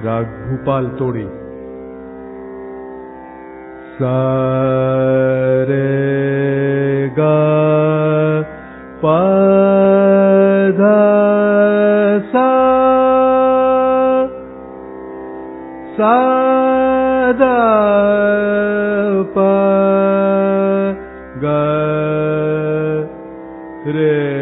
राग भूपाल तोड़ी। सारे गा सा। सा धा ग रे